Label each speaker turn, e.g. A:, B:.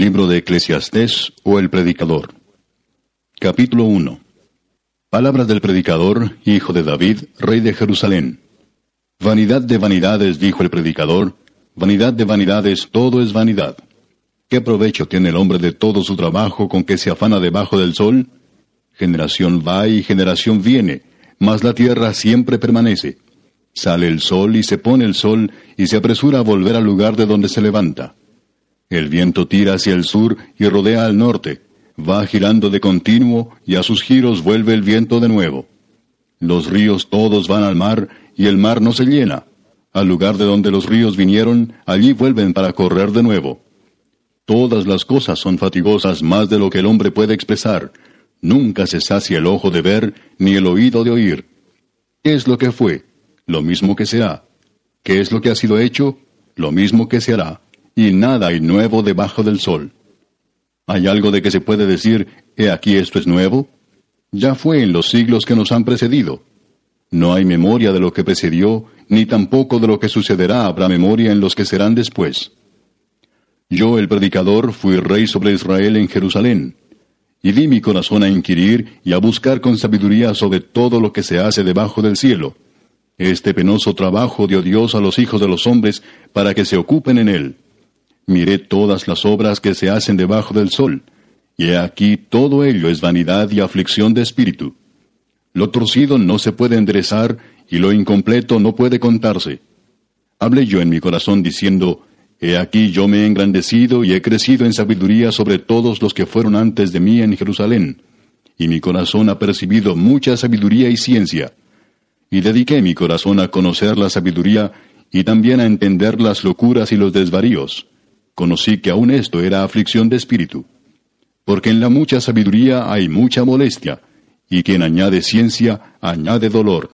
A: Libro de Eclesiastés o el Predicador. Capítulo 1. Palabras del predicador, hijo de David, rey de Jerusalén. Vanidad de vanidades, dijo el predicador, vanidad de vanidades, todo es vanidad. ¿Qué provecho tiene el hombre de todo su trabajo con que se afana debajo del sol? Generación va y generación viene, mas la tierra siempre permanece. Sale el sol y se pone el sol y se apresura a volver al lugar de donde se levanta. El viento tira hacia el sur y rodea al norte, va girando de continuo y a sus giros vuelve el viento de nuevo. Los ríos todos van al mar y el mar no se llena. Al lugar de donde los ríos vinieron, allí vuelven para correr de nuevo. Todas las cosas son fatigosas más de lo que el hombre puede expresar. Nunca se sacia el ojo de ver ni el oído de oír. ¿Qué es lo que fue? Lo mismo que será. ¿Qué es lo que ha sido hecho? Lo mismo que se hará y nada hay nuevo debajo del sol. ¿Hay algo de que se puede decir, he aquí esto es nuevo? Ya fue en los siglos que nos han precedido. No hay memoria de lo que precedió, ni tampoco de lo que sucederá habrá memoria en los que serán después. Yo, el predicador, fui rey sobre Israel en Jerusalén, y di mi corazón a inquirir y a buscar con sabiduría sobre todo lo que se hace debajo del cielo. Este penoso trabajo dio Dios a los hijos de los hombres para que se ocupen en él miré todas las obras que se hacen debajo del sol, y he aquí todo ello es vanidad y aflicción de espíritu. Lo torcido no se puede enderezar, y lo incompleto no puede contarse. Hablé yo en mi corazón diciendo, He aquí yo me he engrandecido y he crecido en sabiduría sobre todos los que fueron antes de mí en Jerusalén, y mi corazón ha percibido mucha sabiduría y ciencia. Y dediqué mi corazón a conocer la sabiduría y también a entender las locuras y los desvaríos conocí que aún esto era aflicción de espíritu. Porque en la mucha sabiduría hay mucha molestia, y quien añade ciencia añade dolor.